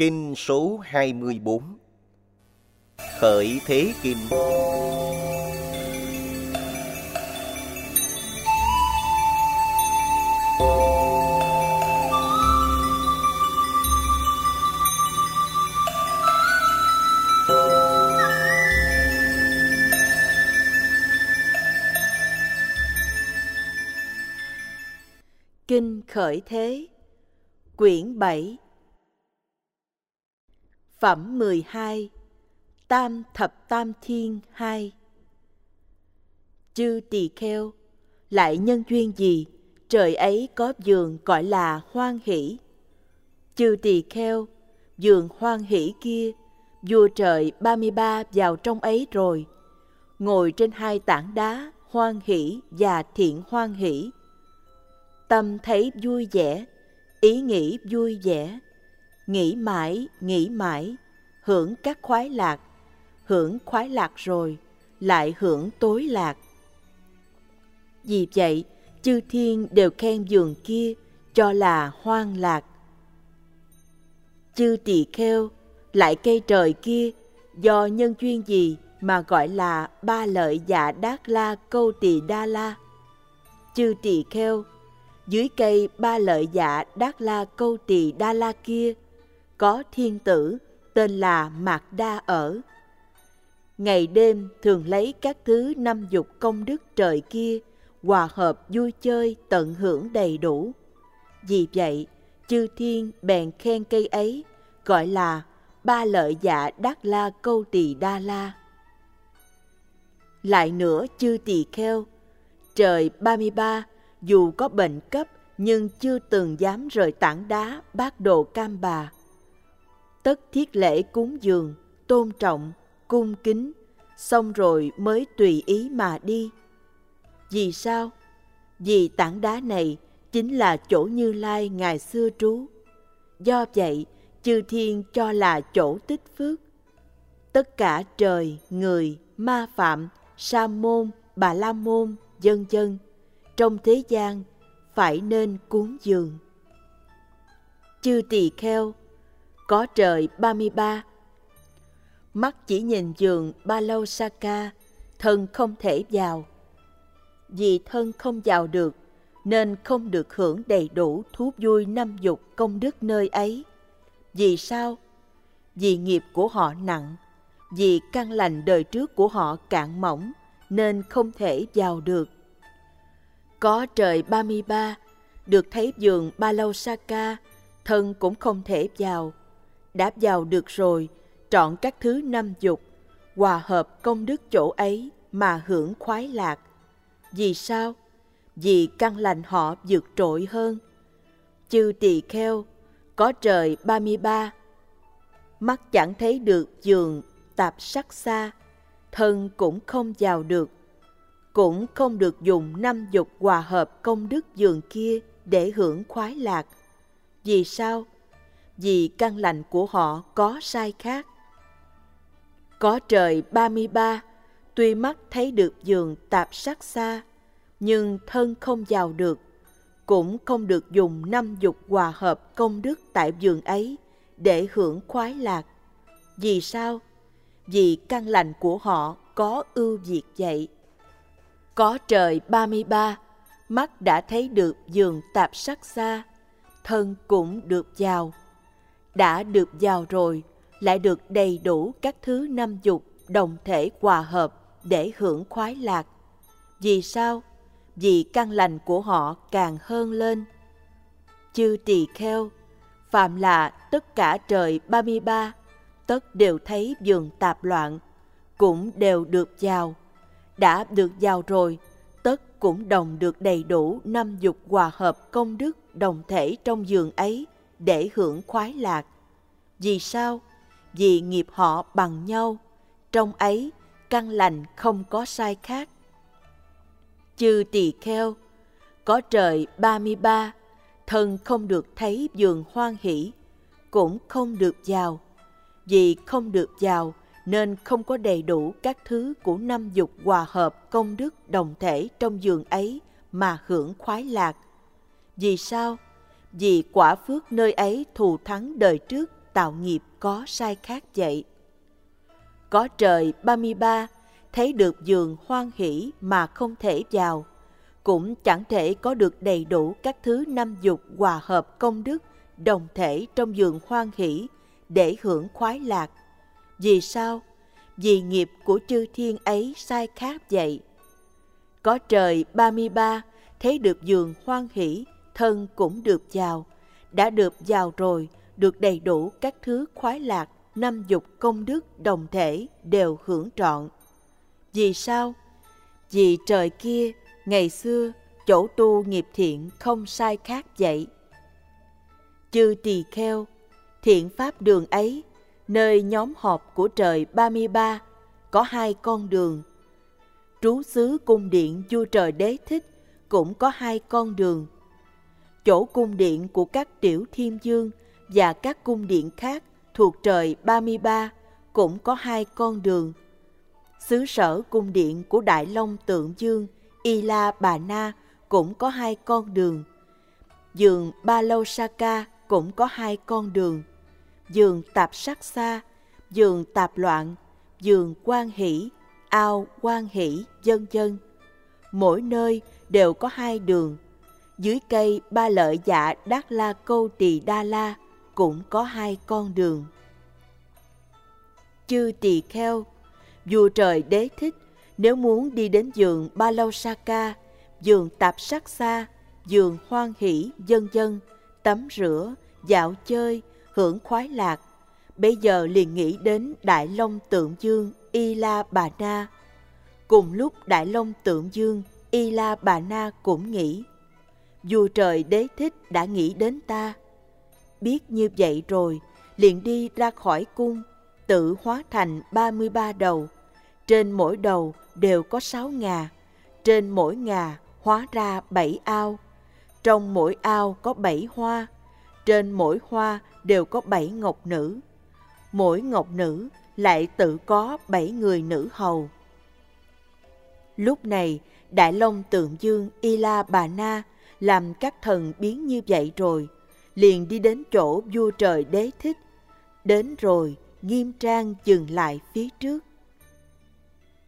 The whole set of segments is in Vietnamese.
Kinh số 24 Khởi Thế Kinh. Kinh Khởi Thế. Quyển 7 Phẩm 12 Tam Thập Tam Thiên 2 Chư tỳ kheo, lại nhân duyên gì, trời ấy có giường gọi là hoan hỷ. Chư tỳ kheo, giường hoan hỷ kia, vua trời 33 vào trong ấy rồi, ngồi trên hai tảng đá hoan hỷ và thiện hoan hỷ. Tâm thấy vui vẻ ý nghĩ vui vẻ nghĩ mãi nghĩ mãi, hưởng các khoái lạc. Hưởng khoái lạc rồi, lại hưởng tối lạc. Vì vậy, chư thiên đều khen giường kia cho là hoang lạc. Chư tỳ kheo, lại cây trời kia, do nhân duyên gì mà gọi là ba lợi dạ đát la câu tỳ đa la? Chư tỳ kheo, dưới cây ba lợi dạ đát la câu tỳ đa la kia có thiên tử, tên là mạc đa ở. Ngày đêm thường lấy các thứ năm dục công đức trời kia, hòa hợp vui chơi tận hưởng đầy đủ. Vì vậy, chư thiên bèn khen cây ấy, gọi là ba lợi dạ đát la câu tỳ đa la. Lại nữa chư tỳ kheo, trời 33 dù có bệnh cấp nhưng chưa từng dám rời tảng đá bát đồ cam bà. Tất thiết lễ cúng dường, tôn trọng, cung kính, xong rồi mới tùy ý mà đi. Vì sao? Vì tảng đá này chính là chỗ Như Lai ngày xưa trú. Do vậy, chư thiên cho là chỗ tích phước. Tất cả trời, người, ma phạm, sa môn, bà la môn, dân dân – trong thế gian phải nên cúng dường. Chư tỳ kheo, có trời 33. Mắt chỉ nhìn giường ba lâu Saka, thân không thể vào. Vì thân không vào được, nên không được hưởng đầy đủ thú vui năm dục công đức nơi ấy. Vì sao? Vì nghiệp của họ nặng, vì căn lành đời trước của họ cạn mỏng, nên không thể vào được có trời 33, được thấy giường ba lâu Saka, thân cũng không thể vào. Đã vào được rồi, trọn các thứ năm dục, hòa hợp công đức chỗ ấy mà hưởng khoái lạc. Vì sao? Vì căn lành họ vượt trội hơn. Chư tỳ kheo, có trời 33, mắt chẳng thấy được giường tạp sắc xa, thân cũng không vào được cũng không được dùng năm dục hòa hợp công đức giường kia để hưởng khoái lạc. Vì sao? Vì căn lành của họ có sai khác. Có trời 33, tuy mắt thấy được giường tạp sắc xa, nhưng thân không vào được, cũng không được dùng năm dục hòa hợp công đức tại giường ấy để hưởng khoái lạc. Vì sao? Vì căn lành của họ có ưu việt vậy. Có trời 33, mắt đã thấy được giường tạp sắc xa, thân cũng được vào. Đã được giàu rồi, lại được đầy đủ các thứ năm dục đồng thể hòa hợp để hưởng khoái lạc. Vì sao? Vì căn lành của họ càng hơn lên. Chư tỳ kheo, phạm là tất cả trời 33, tất đều thấy giường tạp loạn, cũng đều được giàu. đã được giàu rồi, tất cũng đồng được đầy đủ năm dục hòa hợp công đức đồng thể trong giường ấy để hưởng khoái lạc. Vì sao? Vì nghiệp họ bằng nhau, trong ấy căn lành không có sai khác. Chư tỳ kheo, có trời 33, thân không được thấy giường hoan hỷ, cũng không được vào. Vì không được vào nên không có đầy đủ các thứ của năm dục hòa hợp công đức đồng thể trong giường ấy mà hưởng khoái lạc. Vì sao? Vì quả phước nơi ấy thù thắng đời trước tạo nghiệp có sai khác vậy. Có trời 33, thấy được giường hoan hỷ mà không thể vào, cũng chẳng thể có được đầy đủ các thứ năm dục hòa hợp công đức đồng thể trong giường hoan hỷ để hưởng khoái lạc. Vì sao? Vì nghiệp của chư thiên ấy sai khác vậy. Có trời 33, thấy được giường hoan hỷ, thân cũng được vào, đã được vào rồi, được đầy đủ các thứ khoái lạc, năm dục công đức đồng thể đều hưởng trọn. Vì sao? Vì trời kia, ngày xưa, chỗ tu nghiệp thiện không sai khác vậy. Chư tỳ kheo, thiện pháp đường ấy, nơi nhóm họp của trời 33, có hai con đường. Trú xứ cung điện vua trời đế thích cũng có hai con đường. Chỗ cung điện của các tiểu thiên dương và các cung điện khác thuộc trời 33 cũng có hai con đường. Xứ sở cung điện của Đại Long Tượng Dương, Y La Bà Na cũng có hai con đường. Giường Ba Lâu sa ca cũng có hai con đường. Giường Tạp Sắc Sa, giường Tạp Loạn, giường Quan Hỷ, ao Quan Hỷ, dân dân. Mỗi nơi đều có hai đường. Dưới cây ba lợi dạ Đát La Câu Tỳ Đa La cũng có hai con đường. Chư tỳ kheo, vua trời đế thích nếu muốn đi đến giường Ba Lâu ca giường Tạp Sắc Sa, giường Hoan Hỷ, dân dân, tắm rửa, dạo chơi, hưởng khoái lạc. Bây giờ liền nghĩ đến Đại Long Tượng Dương Y La Bà Na. Cùng lúc Đại Long Tượng Dương Y La Bà Na cũng nghĩ, vua trời đế thích đã nghĩ đến ta. Biết như vậy rồi, liền đi ra khỏi cung, tự hóa thành 33 đầu. Trên mỗi đầu đều có sáu ngà, trên mỗi ngà hóa ra bảy ao. Trong mỗi ao có bảy hoa, trên mỗi hoa đều có bảy ngọc nữ. Mỗi ngọc nữ lại tự có bảy người nữ hầu. Lúc này, Đại Long Tượng Dương Y La Bà Na làm các thần biến như vậy rồi, liền đi đến chỗ vua trời đế thích. Đến rồi, nghiêm trang dừng lại phía trước.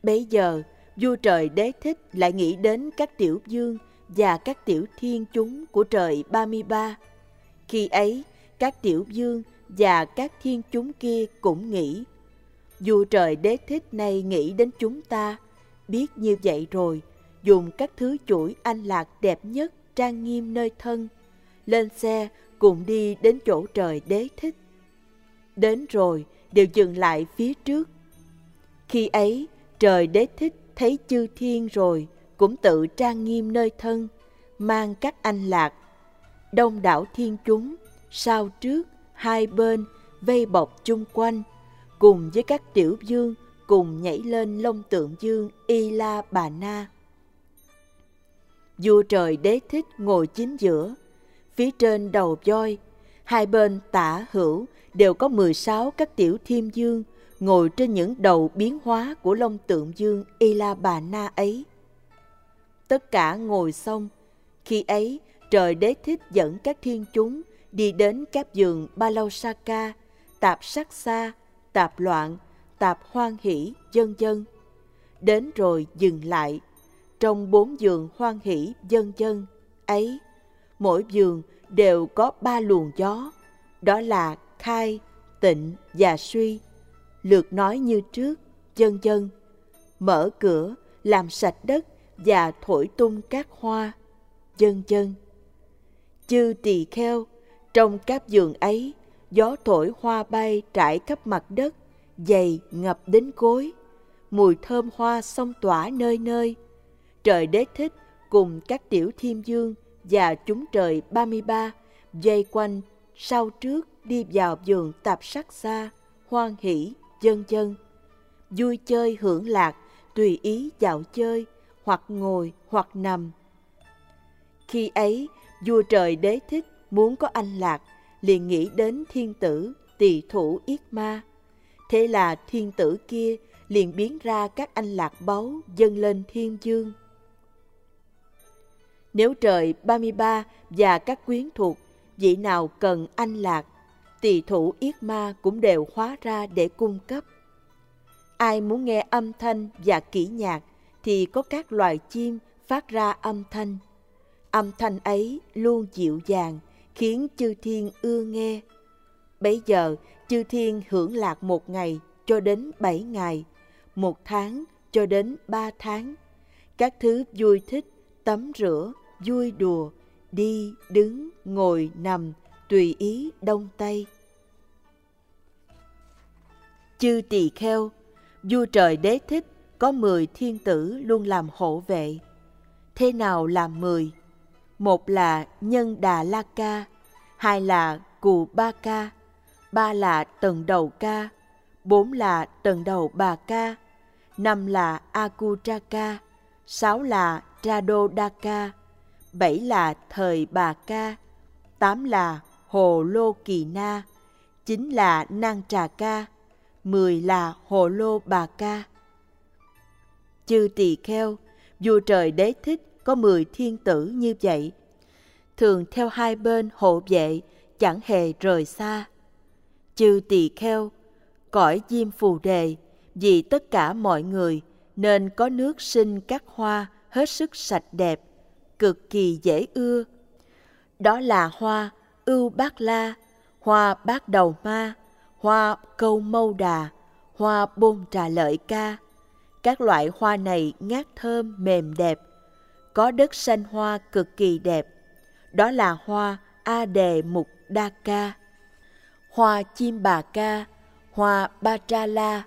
Bấy giờ, vua trời đế thích lại nghĩ đến các tiểu dương và các tiểu thiên chúng của trời 33. Khi ấy, các tiểu dương và các thiên chúng kia cũng nghĩ. Vua trời đế thích này nghĩ đến chúng ta, biết như vậy rồi, dùng các thứ chuỗi anh lạc đẹp nhất trang nghiêm nơi thân, lên xe cùng đi đến chỗ trời đế thích. Đến rồi, đều dừng lại phía trước. Khi ấy, trời đế thích thấy chư thiên rồi, cũng tự trang nghiêm nơi thân, mang các anh lạc. Đông đảo thiên chúng, sau trước, hai bên, vây bọc chung quanh, cùng với các tiểu dương cùng nhảy lên lông tượng dương Y La Bà Na. Vua trời đế thích ngồi chính giữa, phía trên đầu voi, hai bên tả hữu đều có 16 các tiểu thiêm dương ngồi trên những đầu biến hóa của long tượng dương Y La Bà Na ấy. Tất cả ngồi xong, khi ấy trời đế thích dẫn các thiên chúng đi đến các giường Ba Lâu Sa Ca, Tạp Sắc Sa, Tạp Loạn, Tạp Hoan Hỷ, dân dân. Đến rồi dừng lại, trong bốn giường hoan hỷ dân dân ấy, mỗi giường đều có ba luồng gió, đó là khai, tịnh và suy. Lượt nói như trước, dân dân, mở cửa, làm sạch đất và thổi tung các hoa, dân dân. Chư tỳ kheo, trong các giường ấy, gió thổi hoa bay trải khắp mặt đất, dày ngập đến gối. Mùi thơm hoa xông tỏa nơi nơi. Trời đế thích cùng các tiểu thiên dương và chúng trời 33 dây quanh sau trước đi vào vườn tạp sắc xa, hoan hỷ, dân dân. Vui chơi hưởng lạc, tùy ý dạo chơi, hoặc ngồi hoặc nằm. Khi ấy, vua trời đế thích muốn có anh lạc, liền nghĩ đến thiên tử, tỳ thủ yết ma. Thế là thiên tử kia liền biến ra các anh lạc báu dâng lên thiên dương. Nếu trời 33 và các quyến thuộc, vị nào cần anh lạc, tỳ thủ yết ma cũng đều hóa ra để cung cấp. Ai muốn nghe âm thanh và kỹ nhạc thì có các loài chim phát ra âm thanh. Âm thanh ấy luôn dịu dàng, khiến chư thiên ưa nghe. Bấy giờ, chư thiên hưởng lạc một ngày cho đến bảy ngày, một tháng cho đến ba tháng. Các thứ vui thích, tắm rửa, vui đùa, đi, đứng, ngồi, nằm, tùy ý đông tây. Chư tỳ kheo, vua trời đế thích có mười thiên tử luôn làm hộ vệ. Thế nào là mười? Một là Nhân Đà La Ca, hai là Cù Ba Ca, ba là Tần Đầu Ca, bốn là Tần Đầu Bà Ca, năm là Akutraka, sáu là trado đa ca bảy là Thời Bà Ca, tám là Hồ Lô Kỳ Na, chín là nang Trà Ca, mười là Hồ Lô Bà Ca. Chư tỳ kheo, vua trời đế thích có mười thiên tử như vậy, thường theo hai bên hộ vệ, chẳng hề rời xa. Chư tỳ kheo, cõi diêm phù đề, vì tất cả mọi người nên có nước sinh các hoa hết sức sạch đẹp, cực kỳ dễ ưa. Đó là hoa ưu bát la, hoa bát đầu ma, hoa câu mâu đà, hoa bôn trà lợi ca. Các loại hoa này ngát thơm mềm đẹp, có đất xanh hoa cực kỳ đẹp. Đó là hoa A Đề Mục Đa Ca, hoa chim bà ca, hoa Ba Tra La,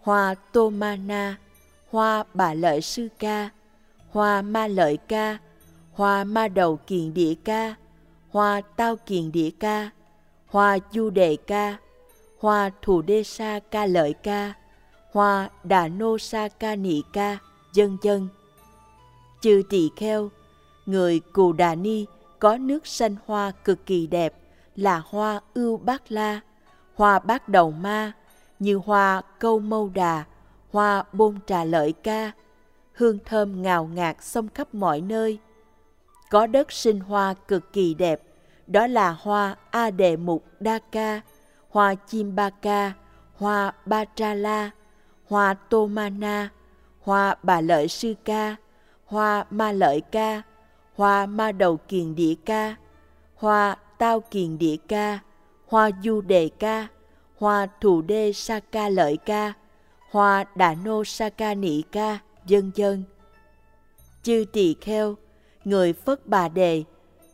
hoa Tô Ma Na, hoa Bà Lợi Sư Ca, hoa Ma Lợi Ca, hoa Ma Đầu Kiền Địa Ca, hoa Tao Kiền Địa Ca, hoa Du Đề Ca, hoa Thù Đê Sa Ca Lợi Ca, hoa Đà Nô Sa Ca Nị Ca, dân dân. Chư tỳ kheo, người Cù Đà Ni có nước xanh hoa cực kỳ đẹp là hoa ưu bát la, hoa bát đầu ma, như hoa câu mâu đà, hoa bôn trà lợi ca, hương thơm ngào ngạt xông khắp mọi nơi. Có đất sinh hoa cực kỳ đẹp, đó là hoa A đề Mục Đa Ca, hoa Chim Ba Ca, hoa Ba Tra La, hoa Tô Ma Na, hoa Bà Lợi Sư Ca, hoa Ma Lợi Ca, hoa Ma Đầu Kiền Địa Ca, hoa Tao Kiền Địa Ca, hoa Du Đề Ca, hoa Thù Đê Sa Ca Lợi Ca, hoa Đà Nô Sa Ca Nị Ca, dân dân. Chư tỳ kheo, người Phất Bà Đề,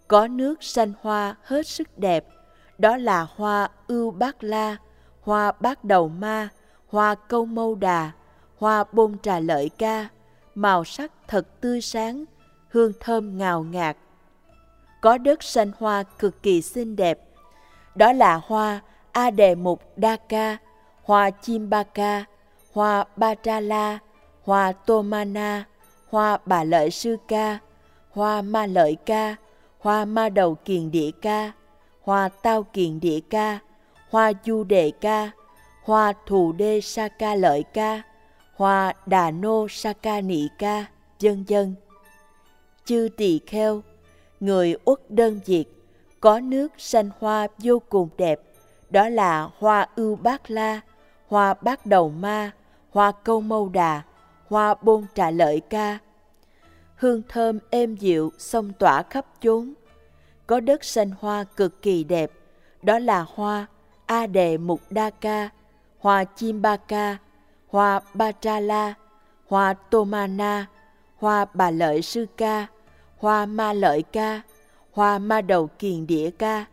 có nước xanh hoa hết sức đẹp, đó là hoa ưu bát la, hoa bát đầu ma, hoa câu mâu đà, hoa bôn trà lợi ca, màu sắc thật tươi sáng, hương thơm ngào ngạt. Có đất xanh hoa cực kỳ xinh đẹp, đó là hoa A Đề Mục Đa Ca, hoa Chim Ba Ca, hoa Ba Tra La, hoa Tô Ma Na, hoa Bà Lợi Sư Ca, hoa Ma Lợi Ca, hoa Ma Đầu Kiền Địa Ca, hoa Tao Kiền Địa Ca, hoa Du Đề Ca, hoa Thù Đê Sa Ca Lợi Ca, hoa Đà Nô Sa Ca Nị Ca, dân dân. Chư tỳ kheo, người uất đơn diệt, có nước xanh hoa vô cùng đẹp, đó là hoa ưu bát la, hoa bát đầu ma, hoa câu mâu đà, hoa bôn trà lợi ca. Hương thơm êm dịu xông tỏa khắp chốn. Có đất xanh hoa cực kỳ đẹp, đó là hoa A Đề Mục Đa Ca, hoa Chim Ba Ca, hoa Ba Tra La, hoa Tomana, hoa Bà Lợi Sư Ca, hoa Ma Lợi Ca, hoa Ma Đầu Kiền Địa Ca,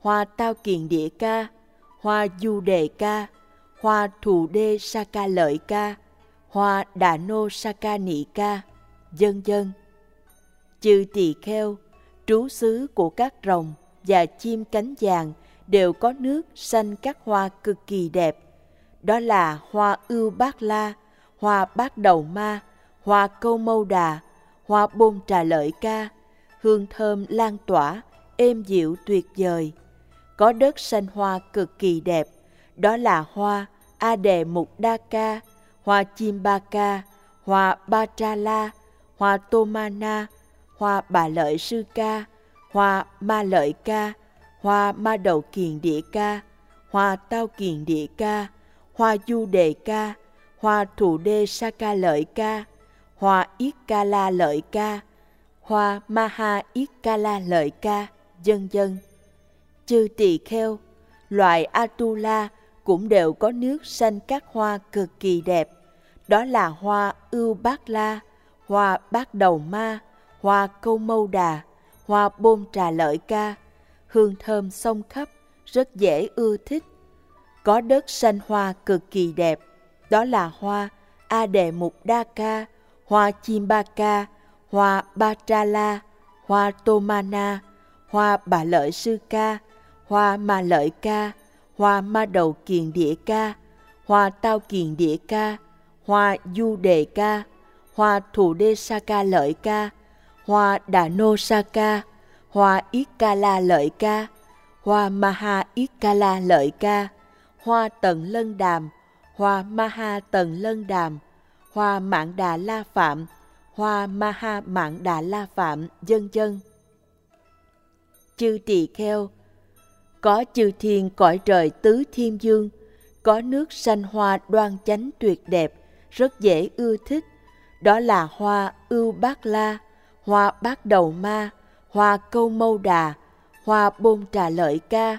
hoa Tao Kiền Địa Ca, hoa Du Đề Ca, hoa Thù Đê Sa Ca Lợi Ca, hoa Đà Nô Sa Ca Nị Ca, dân dân. Chư tỳ kheo, trú xứ của các rồng và chim cánh vàng đều có nước xanh các hoa cực kỳ đẹp. Đó là hoa ưu bát la, hoa bát đầu ma, hoa câu mâu đà, hoa bôn trà lợi ca, hương thơm lan tỏa, êm dịu tuyệt vời. Có đất xanh hoa cực kỳ đẹp, đó là hoa A Đề Mục Đa Ca, hoa Chim Ba Ca, hoa Ba Tra La, hoa Tô Ma Na, hoa Bà Lợi Sư Ca, hoa Ma Lợi Ca, hoa Ma Đầu Kiền Địa Ca, hoa tao kiền địa ca, hoa du đề ca, hoa thù đê sa ca lợi ca, hoa yết ca la lợi ca, hoa ma ha yết ca la lợi ca, dân dân. Chư tỳ kheo, loại Atula cũng đều có nước xanh các hoa cực kỳ đẹp. Đó là hoa ưu bát la, hoa bát đầu ma, hoa câu mâu đà, hoa bôn trà lợi ca, hương thơm sông khắp, rất dễ ưa thích. Có đất xanh hoa cực kỳ đẹp, đó là hoa A đề Mục Đa Ca, hoa Chim Ba Ca, hoa Ba Tra La, hoa Tô Ma Na, hoa Bà Lợi Sư Ca, hoa Ma Lợi Ca, hoa Ma Đầu Kiền Địa Ca, hoa Tao Kiền Địa Ca, hoa Du Đề Ca, hoa Thủ Đê Sa Ca Lợi Ca, hoa Đà Nô Sa Ca, hoa ít Ca La Lợi Ca, hoa Maha ít Ca La Lợi Ca, hoa Tần Lân Đàm, hoa Maha Tần Lân Đàm, hoa Mạng Đà La Phạm, hoa Maha Mạng Đà La Phạm, dân dân. Chư tỳ kheo, có chư thiên cõi trời tứ thiên dương, có nước sanh hoa đoan chánh tuyệt đẹp, rất dễ ưa thích. Đó là hoa ưu bát la, hoa bát đầu ma, hoa câu mâu đà, hoa bôn trà lợi ca.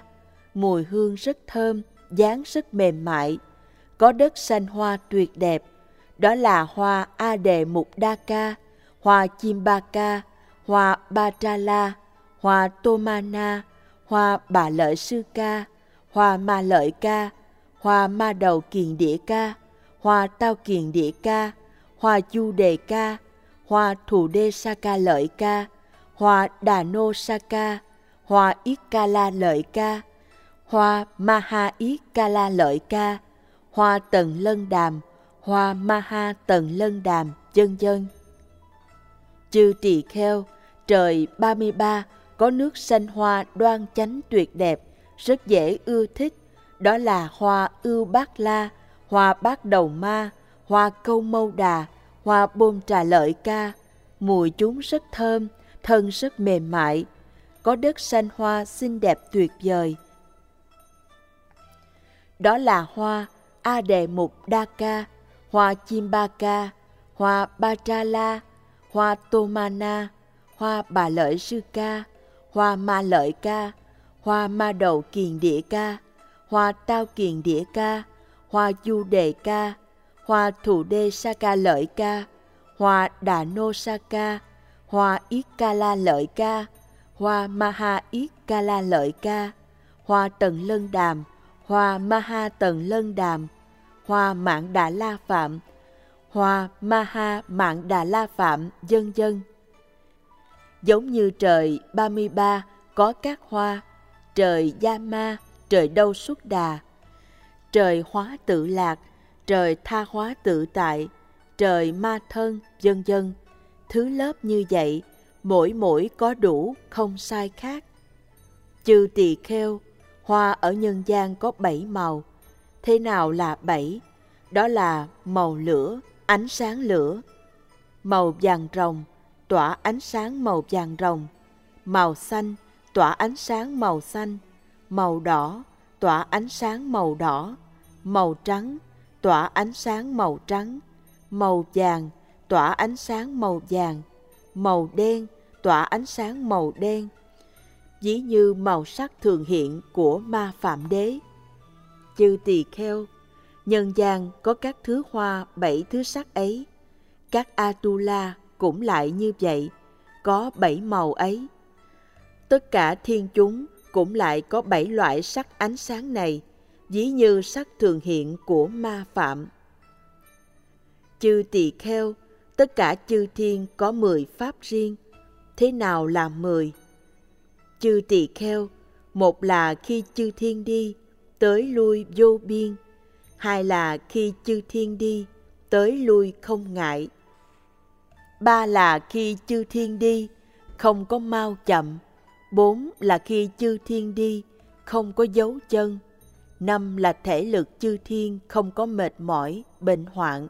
Mùi hương rất thơm, dáng rất mềm mại. Có đất xanh hoa tuyệt đẹp. Đó là hoa A Đề Mục Đa Ca, hoa Chim Ba Ca, hoa Ba Tra La, hoa Tô Ma Na, hoa Bà Lợi Sư Ca, hoa Ma Lợi Ca, hoa Ma Đầu Kiền Địa Ca, hoa Tao Kiền Địa Ca, hoa Du Đề Ca, hoa Thủ Đê Sa Ca Lợi Ca, hoa Đà Nô Sa Ca, hoa Yết Ca La Lợi Ca, hoa Ma Ha Yết Ca La Lợi Ca, hoa Tần Lân Đàm, hoa Ma Ha Tần Lân Đàm, dân dân. Chư tỳ kheo, trời 33 có nước xanh hoa đoan chánh tuyệt đẹp, rất dễ ưa thích. Đó là hoa ưu bát la, hoa bát đầu ma, hoa câu mâu đà, hoa bôm trà lợi ca. Mùi chúng rất thơm, thân rất mềm mại. Có đất xanh hoa xinh đẹp tuyệt vời. Đó là hoa A Đề Mục Đa Ca, hoa Chim Ba Ca, hoa Ba Tra La, hoa Tô Ma Na, hoa Bà Lợi Sư Ca, hoa Ma Lợi Ca, hoa Ma Đầu Kiền Địa Ca, hoa Tao Kiền Địa Ca, hoa Du Đề Ca, hoa Thủ Đê Sa Ca Lợi Ca, hoa Đà Nô Sa Ca, hoa Yết Ca La Lợi Ca, hoa Maha Yết Ca La Lợi Ca, hoa Tần Lân Đàm, hoa Maha Tần Lân Đàm, hoa Mạng Đà La Phạm, hoa Maha Mạng Đà La Phạm, dân dân. Giống như trời 33 có các hoa, trời gia ma, trời Đâu Xuất Đà, trời Hóa Tự Lạc, trời Tha Hóa Tự Tại, trời Ma Thân, dân dân. Thứ lớp như vậy, mỗi mỗi có đủ, không sai khác. Chư tỳ kheo, hoa ở nhân gian có bảy màu. Thế nào là bảy? Đó là màu lửa, ánh sáng lửa, màu vàng rồng, tỏa ánh sáng màu vàng rồng, màu xanh, tỏa ánh sáng màu xanh, màu đỏ, tỏa ánh sáng màu đỏ, màu trắng, tỏa ánh sáng màu trắng, màu vàng, tỏa ánh sáng màu vàng, màu đen, tỏa ánh sáng màu đen, ví như màu sắc thường hiện của ma phạm đế. Chư tỳ kheo, nhân gian có các thứ hoa bảy thứ sắc ấy, các Atula cũng lại như vậy, có bảy màu ấy. Tất cả thiên chúng cũng lại có bảy loại sắc ánh sáng này, dĩ như sắc thường hiện của ma phạm. Chư tỳ kheo, tất cả chư thiên có mười pháp riêng. Thế nào là mười? Chư tỳ kheo, một là khi chư thiên đi, tới lui vô biên. Hai là khi chư thiên đi, tới lui không ngại. Ba là khi chư thiên đi, không có mau chậm. Bốn là khi chư thiên đi, không có dấu chân. Năm là thể lực chư thiên không có mệt mỏi, bệnh hoạn.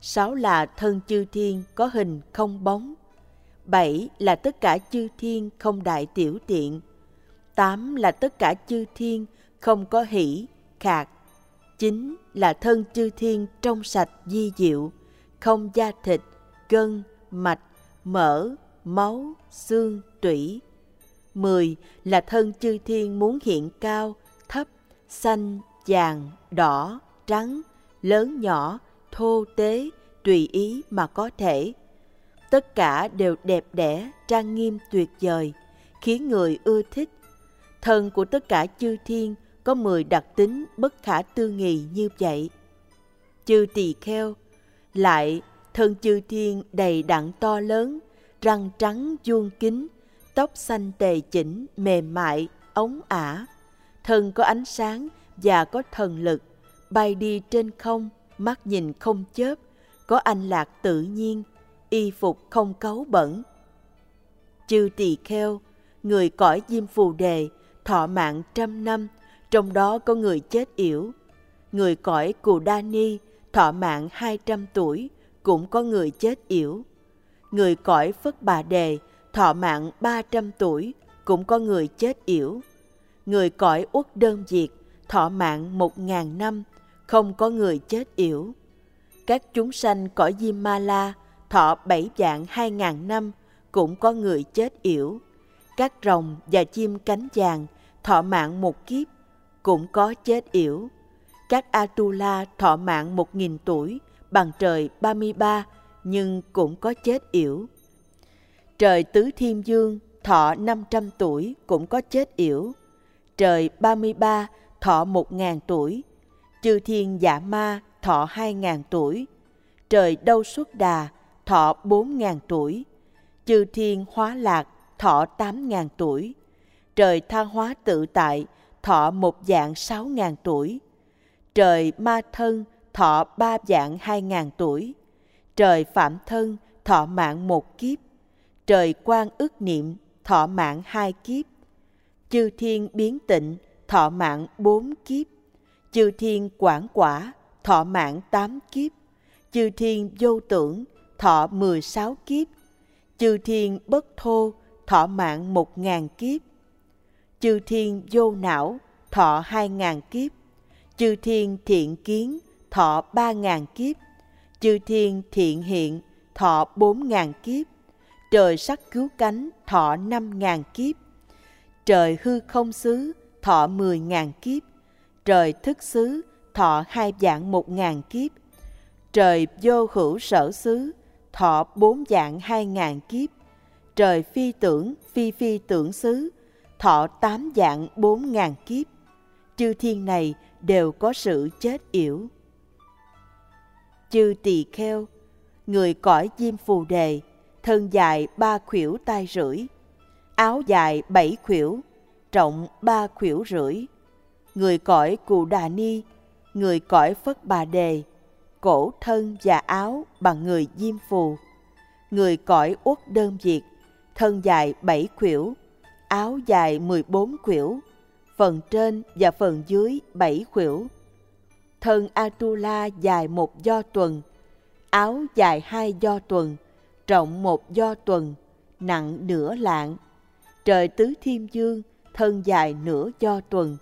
Sáu là thân chư thiên có hình không bóng. Bảy là tất cả chư thiên không đại tiểu tiện. Tám là tất cả chư thiên không có hỉ, khạc. chín là thân chư thiên trong sạch di diệu, không da thịt, gân, mạch, mỡ, máu, xương, tủy. Mười là thân chư thiên muốn hiện cao, thấp, xanh, vàng, đỏ, trắng, lớn nhỏ, thô tế, tùy ý mà có thể. Tất cả đều đẹp đẽ, trang nghiêm tuyệt vời, khiến người ưa thích. Thân của tất cả chư thiên có mười đặc tính bất khả tư nghị như vậy. Chư tỳ kheo, lại thân chư thiên đầy đặn to lớn, răng trắng vuông kính, tóc xanh tề chỉnh, mềm mại, ống ả. Thân có ánh sáng và có thần lực, bay đi trên không, mắt nhìn không chớp, có anh lạc tự nhiên, y phục không cấu bẩn. Chư tỳ kheo, người cõi diêm phù đề, thọ mạng trăm năm, trong đó có người chết yểu. Người cõi Cù Đa Ni, thọ mạng hai trăm tuổi, cũng có người chết yểu. Người cõi Phất Bà Đề, thọ mạng ba trăm tuổi, cũng có người chết yểu. Người cõi Uất Đơn Diệt, thọ mạng một ngàn năm, không có người chết yểu. Các chúng sanh cõi Diêm Ma La, thọ bảy dạng hai ngàn năm, cũng có người chết yểu. Các rồng và chim cánh vàng thọ mạng một kiếp, cũng có chết yểu. Các Atula thọ mạng một nghìn tuổi, bằng trời 33, nhưng cũng có chết yểu. Trời Tứ Thiên Dương thọ 500 tuổi cũng có chết yểu. Trời 33 thọ 1.000 tuổi. Chư Thiên giả Ma, thọ 2.000 tuổi. Trời Đâu Xuất Đà, thọ 4.000 tuổi. Chư Thiên Hóa Lạc, thọ 8.000 tuổi. Trời Tha Hóa Tự Tại, thọ một dạng 6.000 tuổi. Trời Ma Thân, thọ ba dạng 2.000 tuổi. Trời Phạm Thân, thọ mạng một kiếp. Trời Quan ức niệm, thọ mạng hai kiếp. Chư Thiên biến tịnh, thọ mạng bốn kiếp. Chư Thiên quảng quả, thọ mạng tám kiếp. Chư Thiên vô tưởng, thọ mười sáu kiếp. Chư Thiên bất thô, thọ mạng một ngàn kiếp. Chư Thiên vô não, thọ hai ngàn kiếp. Chư Thiên thiện kiến, thọ ba ngàn kiếp. Chư Thiên thiện hiện, thọ bốn ngàn kiếp. Trời sắc cứu cánh, thọ năm ngàn kiếp. Trời hư không xứ thọ mười ngàn kiếp. Trời thức xứ thọ hai dạng một ngàn kiếp. Trời vô hữu sở xứ thọ bốn dạng hai ngàn kiếp. Trời phi tưởng phi phi tưởng xứ thọ tám dạng bốn ngàn kiếp. Chư thiên này đều có sự chết yểu. Chư tỳ kheo, người cõi diêm phù đề, thân dài ba khuỷu tai rưỡi, áo dài bảy khuỷu, trọng ba khuỷu rưỡi. Người cõi cù đà ni, người cõi phất bà đề, cổ thân và áo bằng người diêm phù. Người cõi uất đơn diệt, thân dài bảy khuỷu, áo dài mười bốn khuỷu, phần trên và phần dưới bảy khuỷu. Thân Atula dài một do tuần, áo dài hai do tuần, rộng một do tuần, nặng nửa lạng. Trời tứ thiên dương, thân dài nửa do tuần,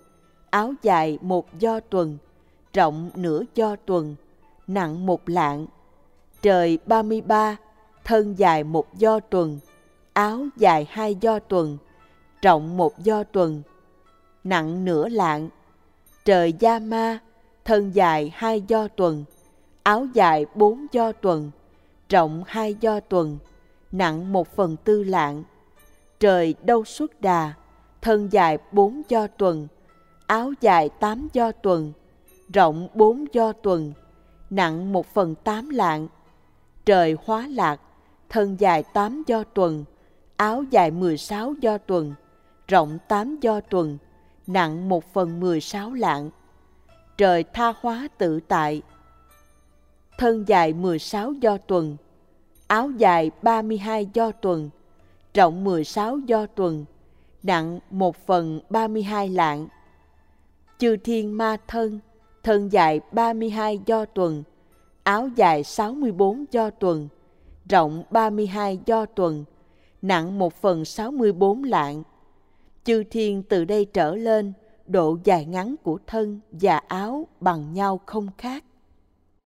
áo dài một do tuần, rộng nửa do tuần, nặng một lạng. Trời ba mươi ba, thân dài một do tuần, áo dài hai do tuần, rộng một do tuần, nặng nửa lạng. Trời Gia Ma, thân dài hai do tuần, áo dài bốn do tuần, rộng hai do tuần, nặng một phần tư lạng. Trời Đâu Xuất Đà, thân dài bốn do tuần, áo dài tám do tuần, rộng bốn do tuần, nặng một phần tám lạng. Trời Hóa Lạc, thân dài tám do tuần, áo dài mười sáu do tuần, rộng tám do tuần, nặng một phần mười sáu lạng. Trời tha hóa tự tại, thân dài mười sáu do tuần, áo dài ba mươi hai do tuần, rộng mười sáu do tuần, nặng một phần ba mươi hai lạng. Chư thiên ma thân, thân dài ba mươi hai do tuần, áo dài sáu mươi bốn do tuần, rộng ba mươi hai do tuần, nặng một phần sáu mươi bốn lạng. Chư thiên từ đây trở lên độ dài ngắn của thân và áo bằng nhau không khác